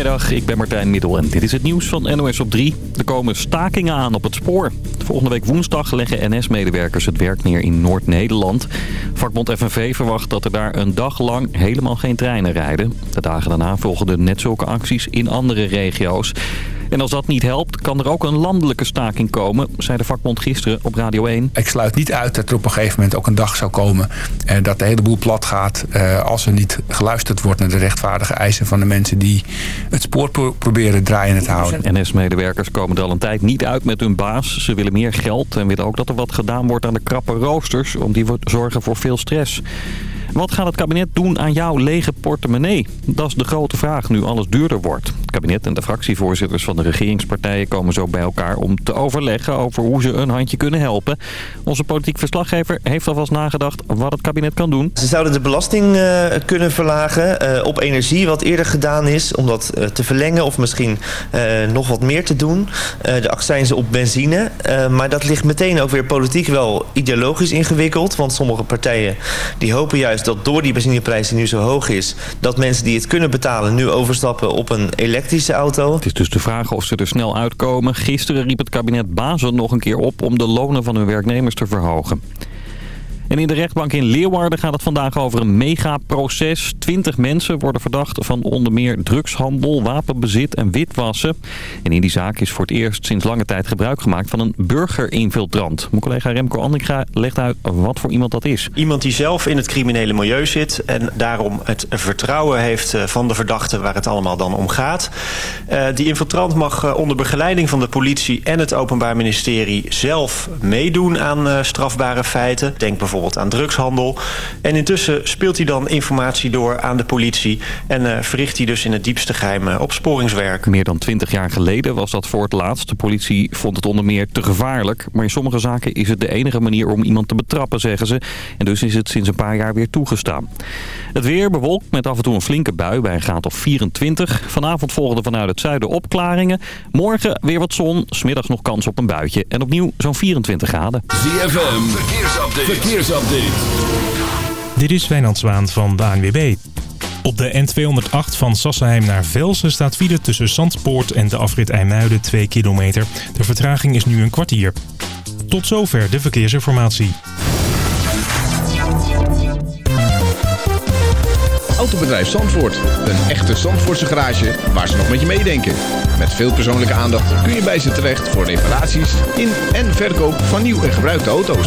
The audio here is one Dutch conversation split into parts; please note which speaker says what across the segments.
Speaker 1: Goedemiddag, ik ben Martijn Middel en dit is het nieuws van NOS op 3. Er komen stakingen aan op het spoor. Volgende week woensdag leggen NS-medewerkers het werk neer in Noord-Nederland. Vakbond FNV verwacht dat er daar een dag lang helemaal geen treinen rijden. De dagen daarna volgen er net zulke acties in andere regio's. En als dat niet helpt, kan er ook een landelijke staking komen, zei de vakbond gisteren op Radio 1.
Speaker 2: Ik sluit niet uit dat er op een gegeven moment ook een dag zou komen... en eh, dat de hele boel plat gaat eh, als er niet geluisterd wordt naar de rechtvaardige eisen van de mensen die het spoor proberen draaien te houden.
Speaker 1: NS-medewerkers komen er al een tijd niet uit met hun baas. Ze willen meer geld en willen ook dat er wat gedaan wordt aan de krappe roosters, om die zorgen voor veel stress. Wat gaat het kabinet doen aan jouw lege portemonnee? Dat is de grote vraag nu alles duurder wordt. Het kabinet en de fractievoorzitters van de regeringspartijen komen zo bij elkaar om te overleggen over hoe ze een handje kunnen helpen. Onze politiek verslaggever heeft alvast nagedacht wat het kabinet kan doen.
Speaker 3: Ze zouden de belasting uh, kunnen verlagen uh, op energie, wat eerder gedaan is, om dat uh, te verlengen of misschien nog wat meer te doen. de accijnzen op benzine, maar dat ligt meteen ook weer politiek wel ideologisch ingewikkeld, want sommige partijen die hopen juist dat door die benzineprijs die nu zo hoog is... dat mensen die het kunnen betalen nu overstappen op een elektrische auto.
Speaker 1: Het is dus de vraag of ze er snel uitkomen. Gisteren riep het kabinet Bazen nog een keer op om de lonen van hun werknemers te verhogen. En in de rechtbank in Leeuwarden gaat het vandaag over een megaproces. Twintig mensen worden verdacht van onder meer drugshandel, wapenbezit en witwassen. En in die zaak is voor het eerst sinds lange tijd gebruik gemaakt van een burgerinfiltrant. Mijn collega Remco Andringa legt uit wat voor iemand dat is.
Speaker 4: Iemand die zelf in het criminele milieu zit en daarom het vertrouwen heeft eh, van de verdachte waar het allemaal dan om gaat. Uh, die infiltrant mag uh, onder begeleiding van de politie en het Openbaar Ministerie zelf meedoen aan strafbare feiten. Denk bijvoorbeeld bijvoorbeeld aan drugshandel. En intussen speelt hij dan informatie door aan de politie... en uh, verricht hij dus in het diepste geheim uh, opsporingswerk.
Speaker 1: Meer dan twintig jaar geleden was dat voor het laatst. De politie vond het onder meer te gevaarlijk. Maar in sommige zaken is het de enige manier om iemand te betrappen, zeggen ze. En dus is het sinds een paar jaar weer toegestaan. Het weer bewolkt met af en toe een flinke bui bij een graad of 24. Vanavond volgden vanuit het zuiden opklaringen. Morgen weer wat zon, smiddags nog kans op een buitje. En opnieuw zo'n 24 graden.
Speaker 5: ZFM, verkeersupdate. verkeersupdate.
Speaker 6: Dit is Wijnand Zwaan van de ANWB. Op de N208 van Sassenheim naar Velsen staat file tussen Zandpoort en de afrit IJmuiden 2 kilometer. De vertraging is nu een kwartier. Tot zover de verkeersinformatie.
Speaker 7: Autobedrijf Zandvoort. Een echte Zandvoortse garage waar ze nog met je meedenken. Met veel persoonlijke aandacht kun je bij ze terecht voor reparaties in en verkoop van nieuw en gebruikte auto's.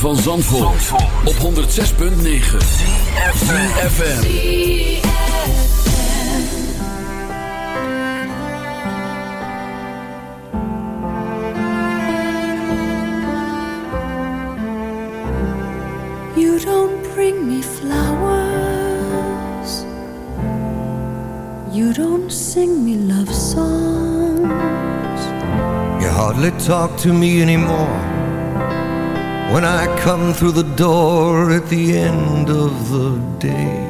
Speaker 5: Van Zandvoort, op 106.9 CFFM
Speaker 8: You don't bring me flowers. You don't sing me love songs.
Speaker 9: You hardly talk to me anymore when I come through the door at the end of the day.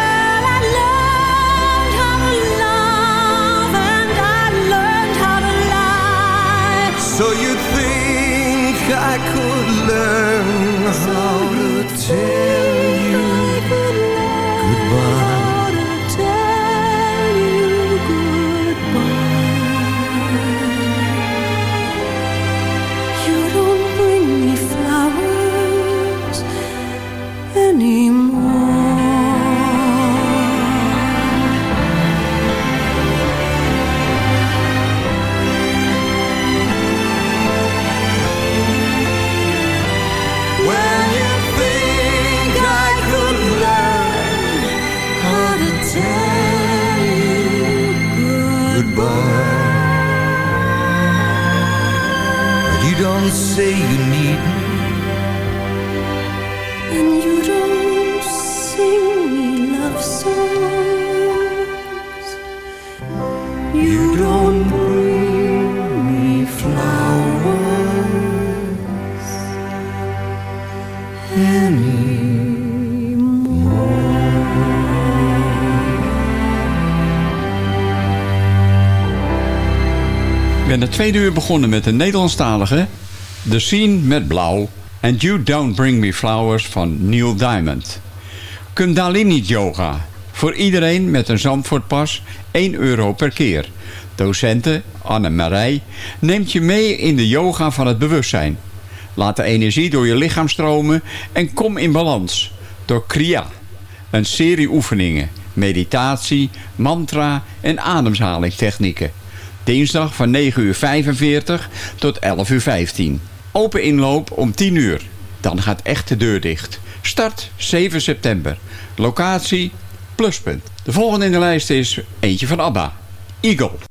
Speaker 9: So you think I could learn how to tell you say you need me.
Speaker 8: And you don't sing me love songs. You don't bring me flowers
Speaker 10: Ik ben het tweede uur begonnen met de Nederlandstalige The Scene met Blauw en You Don't Bring Me Flowers van Neil Diamond. Kundalini Yoga. Voor iedereen met een Zandvoortpas 1 euro per keer. Docenten Anne Marij neemt je mee in de yoga van het bewustzijn. Laat de energie door je lichaam stromen en kom in balans. Door Kriya. Een serie oefeningen, meditatie, mantra en ademhalingstechnieken. Dinsdag van 9.45 uur tot 11.15 uur. Open inloop om 10 uur. Dan gaat echt de deur dicht. Start 7 september. Locatie Pluspunt. De volgende in de lijst is eentje van ABBA. Eagle.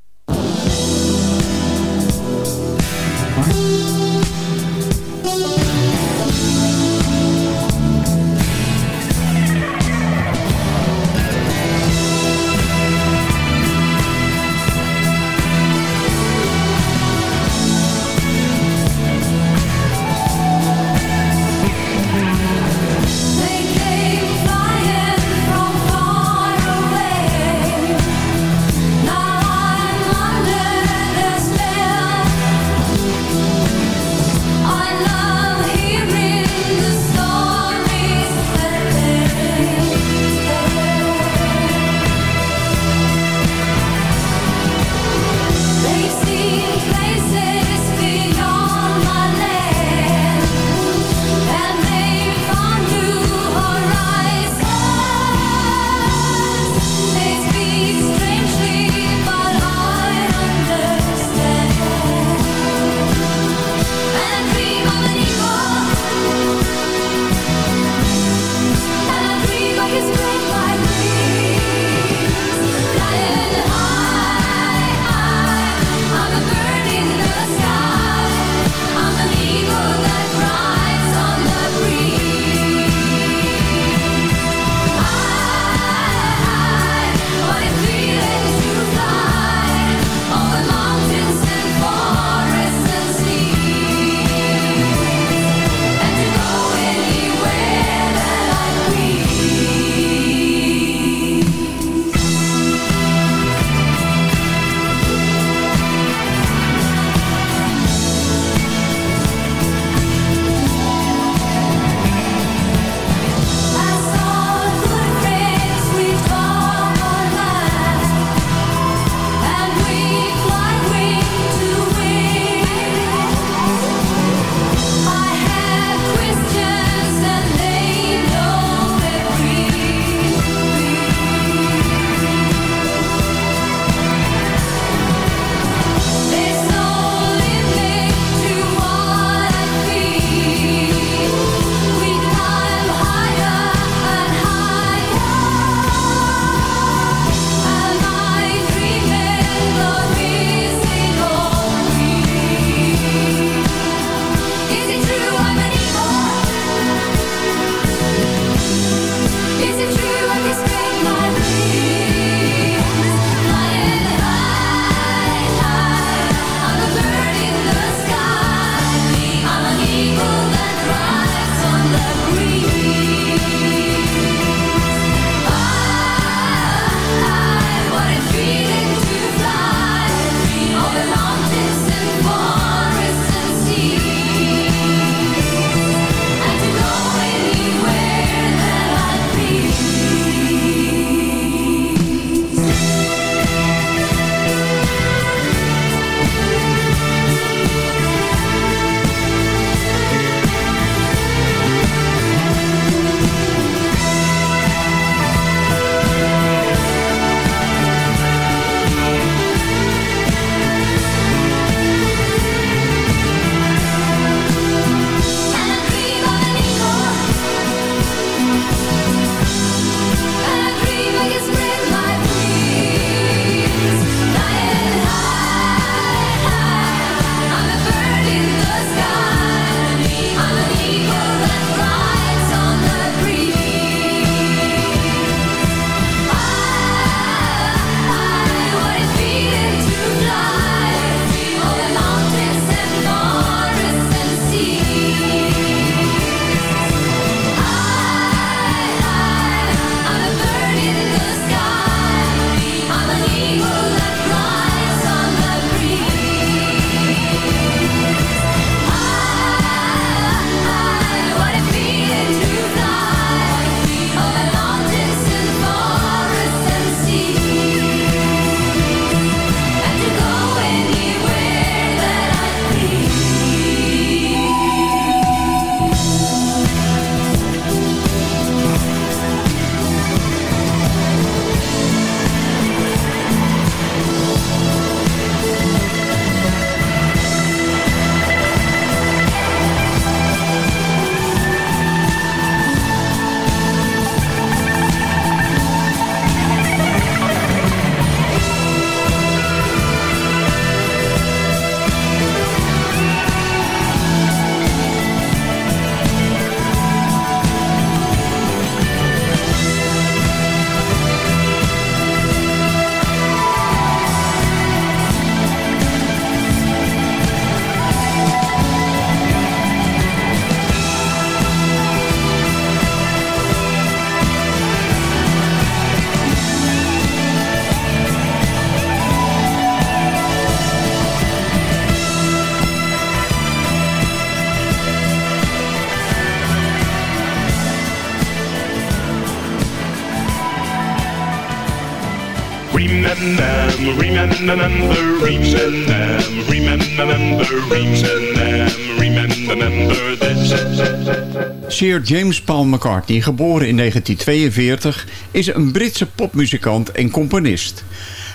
Speaker 10: Sir James Paul McCartney, geboren in 1942, is een Britse popmuzikant en componist.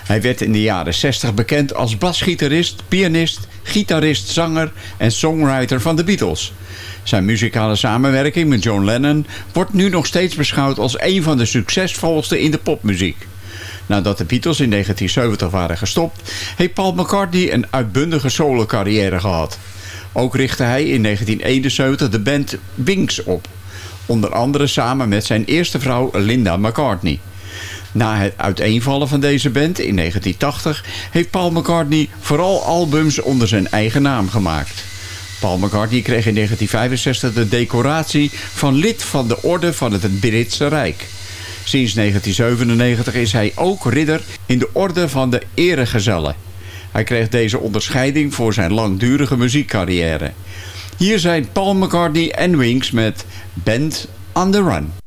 Speaker 10: Hij werd in de jaren 60 bekend als basgitarist, pianist, gitarist, zanger en songwriter van de Beatles. Zijn muzikale samenwerking met John Lennon wordt nu nog steeds beschouwd als een van de succesvolste in de popmuziek. Nadat de Beatles in 1970 waren gestopt, heeft Paul McCartney een uitbundige solo-carrière gehad. Ook richtte hij in 1971 de band Wings op. Onder andere samen met zijn eerste vrouw Linda McCartney. Na het uiteenvallen van deze band in 1980 heeft Paul McCartney vooral albums onder zijn eigen naam gemaakt. Paul McCartney kreeg in 1965 de decoratie van lid van de Orde van het Britse Rijk. Sinds 1997 is hij ook ridder in de Orde van de Eregezellen. Hij kreeg deze onderscheiding voor zijn langdurige muziekcarrière. Hier zijn Paul McCartney en Wings met Band on the Run.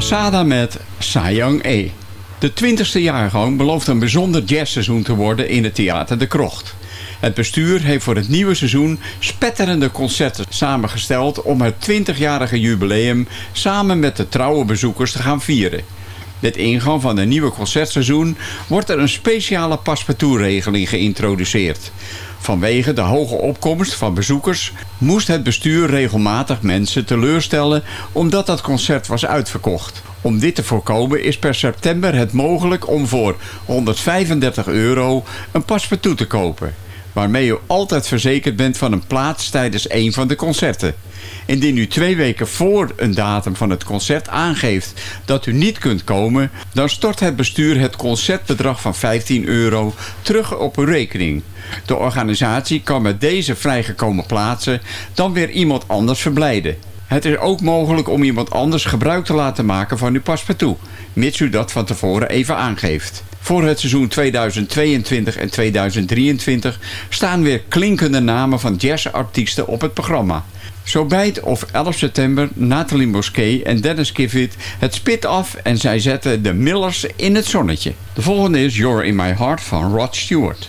Speaker 10: Masada met Sayang E. De 20e jaargang belooft een bijzonder jazzseizoen te worden in het Theater de Krocht. Het bestuur heeft voor het nieuwe seizoen spetterende concerten samengesteld om het 20-jarige jubileum samen met de trouwe bezoekers te gaan vieren. Met ingang van het nieuwe concertseizoen wordt er een speciale paspartoutregeling geïntroduceerd. Vanwege de hoge opkomst van bezoekers moest het bestuur regelmatig mensen teleurstellen omdat dat concert was uitverkocht. Om dit te voorkomen is per september het mogelijk om voor 135 euro een paspartout te kopen. Waarmee u altijd verzekerd bent van een plaats tijdens een van de concerten. Indien u twee weken voor een datum van het concert aangeeft dat u niet kunt komen... dan stort het bestuur het concertbedrag van 15 euro terug op uw rekening. De organisatie kan met deze vrijgekomen plaatsen dan weer iemand anders verblijden. Het is ook mogelijk om iemand anders gebruik te laten maken van uw paspartout, mits u dat van tevoren even aangeeft. Voor het seizoen 2022 en 2023 staan weer klinkende namen van jazzartiesten op het programma. Zo bijt op 11 september Nathalie Mosquet en Dennis Kivit het spit af en zij zetten de Millers in het zonnetje. De volgende is You're in My Heart van Rod Stewart.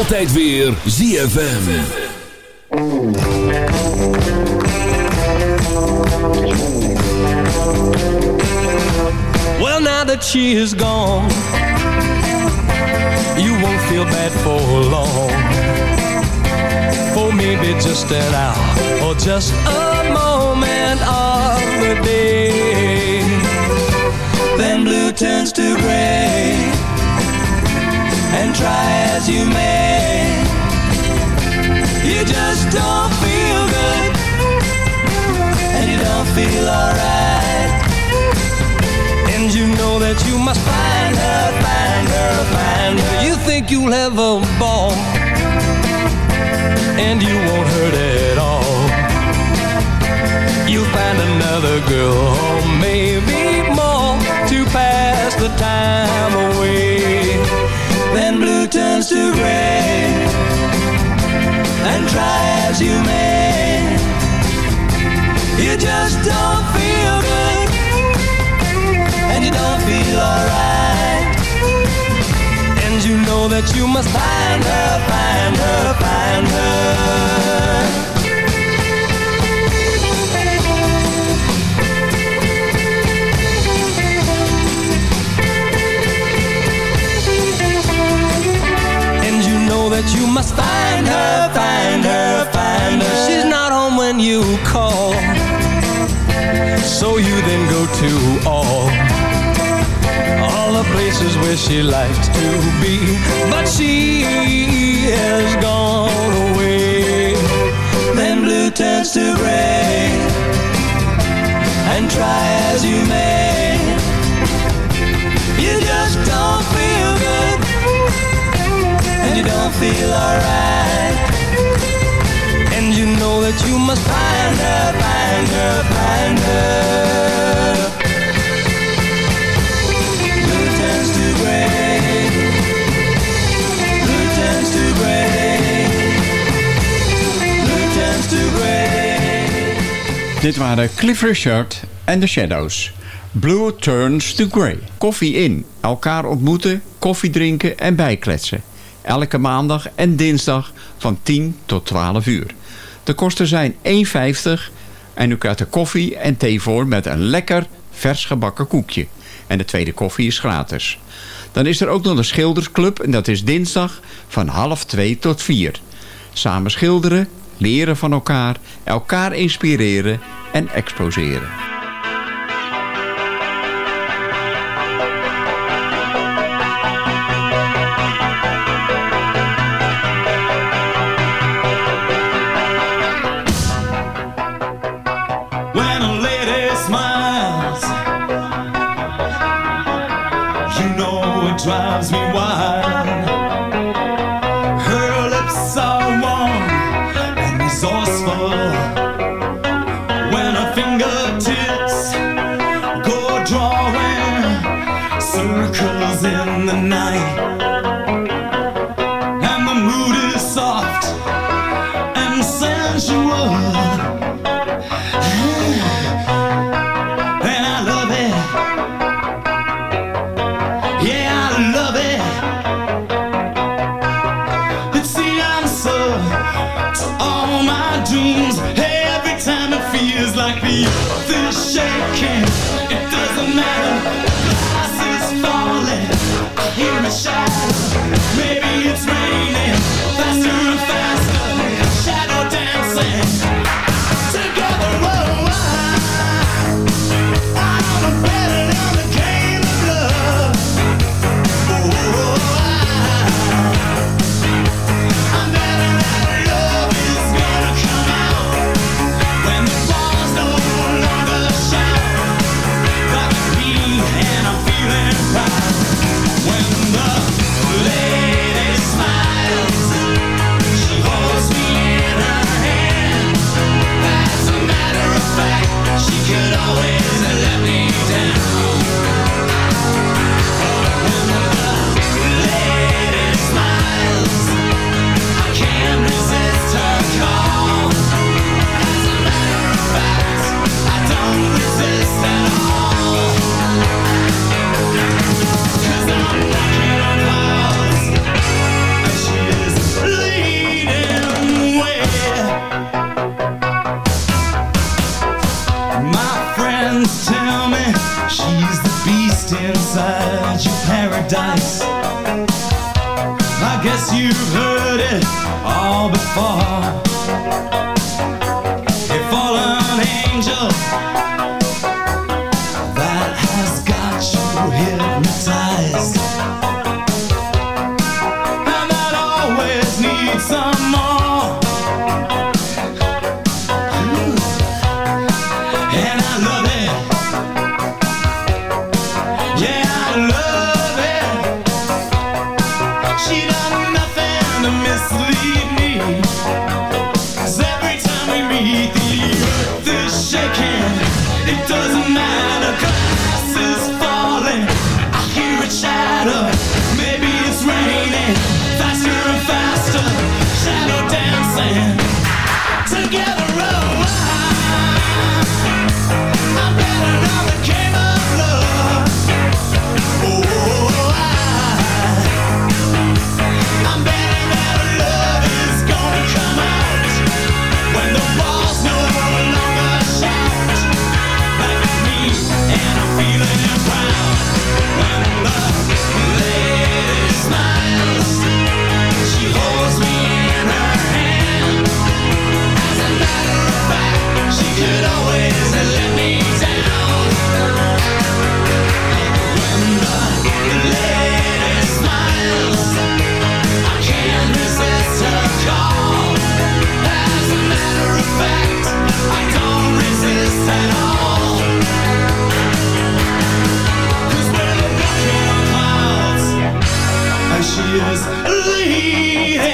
Speaker 5: Altijd weer ZFM.
Speaker 11: Well, now that she is gone, you won't feel bad for long. For maybe just an hour or just a moment of the day. Then blue turns to gray, and try as you may, you just don't feel good, and you don't feel alright. And you know that you must find her, find her, find her. You think you'll have a ball, and you won't hurt at all. You'll find another girl, maybe more, to pass the time away. Then blue turns to gray, and try as you may, you just don't feel good and you don't feel alright. And you know that you must find her, find her, find her. That you must find her, find her, find her. She's not home when you call. So you then go to all all the places where she likes to be, but she has gone away. Then blue turns to gray, and try as you may, don't feel alright. And you know that you must find her, find her, find her. To gray. Blue turns to gray. Blue turns to gray.
Speaker 10: Dit waren Cliff Richard en The Shadows. Blue Turns to Grey. Koffie in. Elkaar ontmoeten, koffie drinken en bijkletsen. Elke maandag en dinsdag van 10 tot 12 uur. De kosten zijn 1,50 en u krijgt er koffie en thee voor met een lekker vers gebakken koekje. En de tweede koffie is gratis. Dan is er ook nog een schildersclub en dat is dinsdag van half 2 tot 4. Samen schilderen, leren van elkaar, elkaar inspireren en exposeren.
Speaker 12: The night, Please tell me she's the beast inside your paradise. I guess you've heard it all before. She is leading.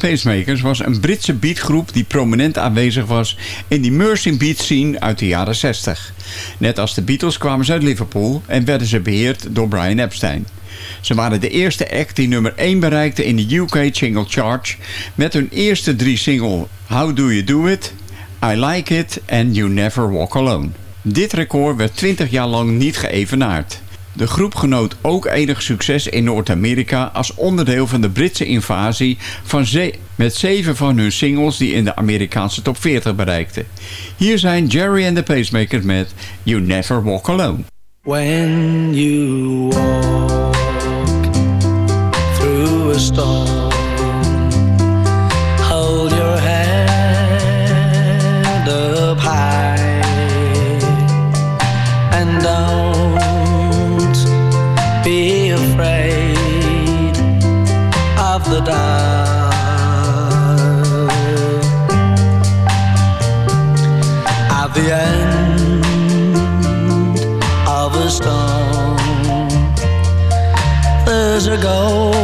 Speaker 10: Pacemakers was een Britse beatgroep die prominent aanwezig was in die Mercy Beat scene uit de jaren 60. Net als de Beatles kwamen ze uit Liverpool en werden ze beheerd door Brian Epstein. Ze waren de eerste act die nummer 1 bereikte in de UK Single Charge met hun eerste drie single How Do You Do It, I Like It en You Never Walk Alone. Dit record werd 20 jaar lang niet geëvenaard. De groep genoot ook enig succes in Noord-Amerika als onderdeel van de Britse invasie van met zeven van hun singles die in de Amerikaanse top 40 bereikten. Hier zijn Jerry and the Pacemakers met You Never Walk Alone.
Speaker 11: When you walk through a storm, a golden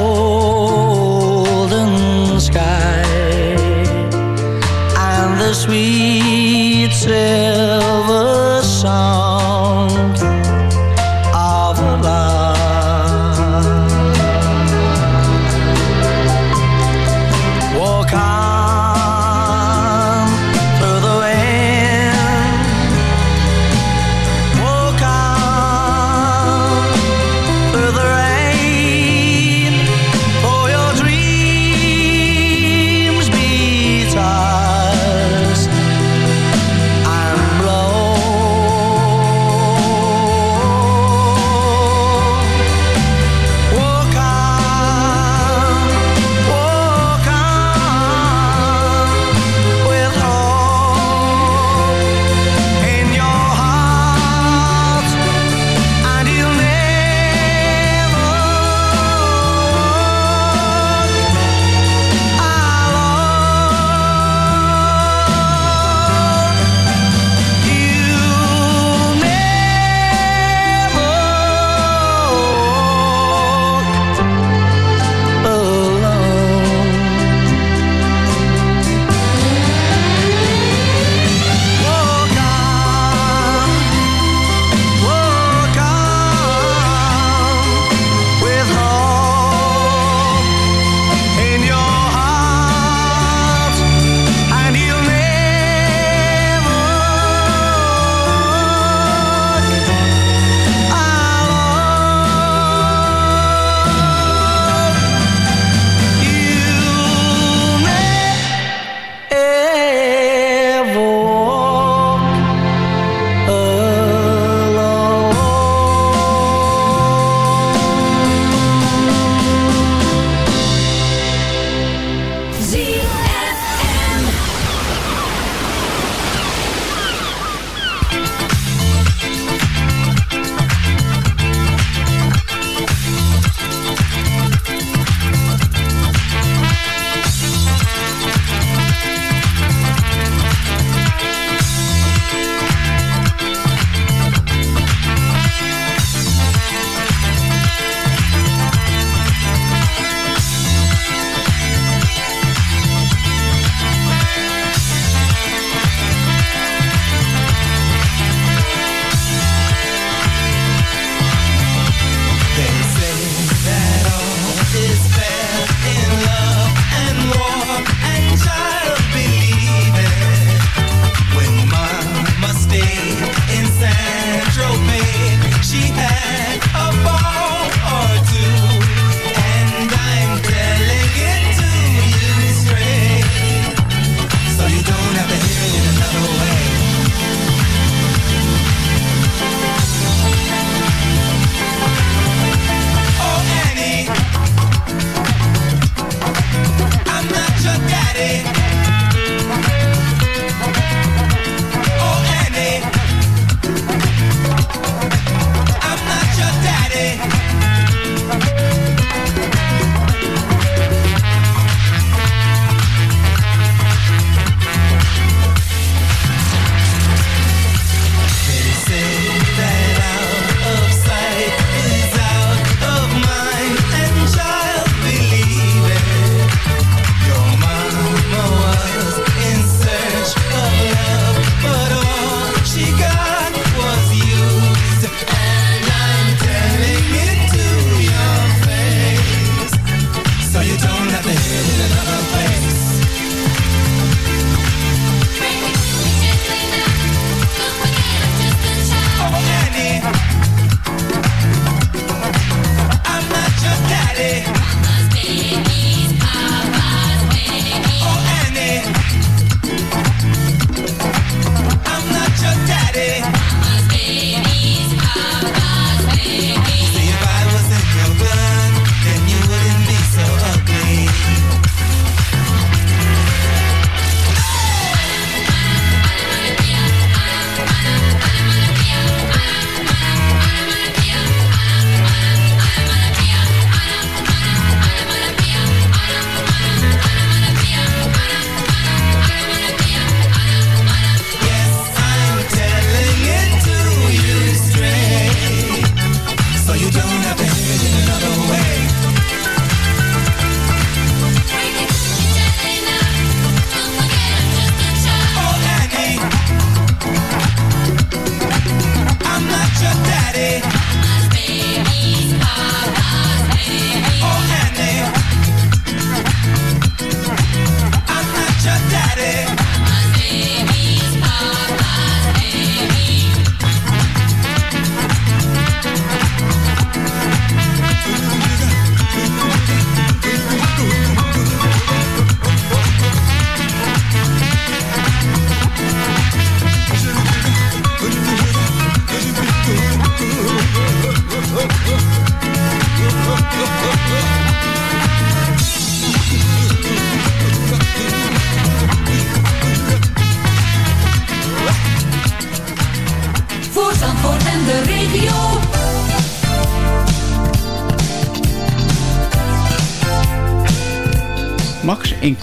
Speaker 11: sky. And the sweet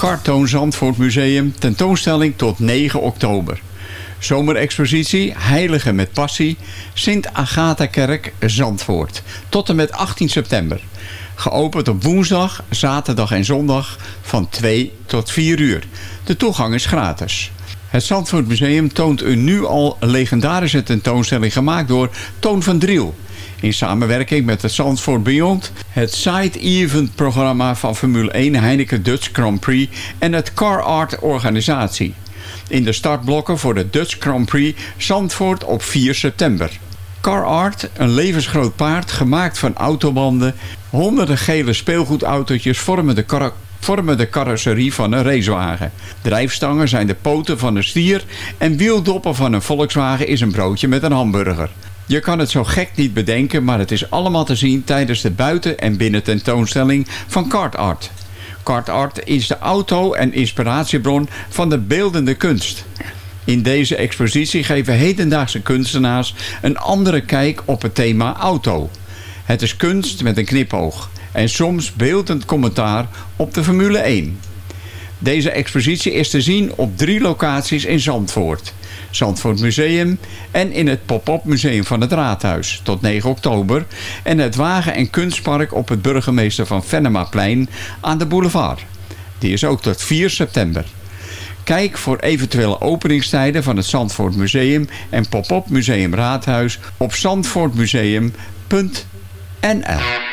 Speaker 10: Cartoon Zandvoort Museum tentoonstelling tot 9 oktober. Zomerexpositie Heilige met Passie Sint Agatha Kerk Zandvoort tot en met 18 september. Geopend op woensdag, zaterdag en zondag van 2 tot 4 uur. De toegang is gratis. Het Zandvoort Museum toont een nu al legendarische tentoonstelling gemaakt door Toon van Driel. In samenwerking met het Zandvoort Beyond, het side-event programma van Formule 1 Heineken Dutch Grand Prix en het Car Art organisatie. In de startblokken voor de Dutch Grand Prix Zandvoort op 4 september. Car Art, een levensgroot paard gemaakt van autobanden. Honderden gele speelgoedautootjes vormen de, vormen de carrosserie van een racewagen. Drijfstangen zijn de poten van een stier en wieldoppen van een Volkswagen is een broodje met een hamburger. Je kan het zo gek niet bedenken, maar het is allemaal te zien tijdens de buiten- en binnententoonstelling van Kart Art. Kart Art is de auto- en inspiratiebron van de beeldende kunst. In deze expositie geven hedendaagse kunstenaars een andere kijk op het thema auto. Het is kunst met een knipoog en soms beeldend commentaar op de Formule 1. Deze expositie is te zien op drie locaties in Zandvoort. Zandvoort Museum en in het Pop-up Museum van het Raadhuis tot 9 oktober... en het Wagen- en Kunstpark op het Burgemeester van Vennemaplein aan de boulevard. Die is ook tot 4 september. Kijk voor eventuele openingstijden van het Zandvoort Museum en Pop-up Museum Raadhuis op zandvoortmuseum.nl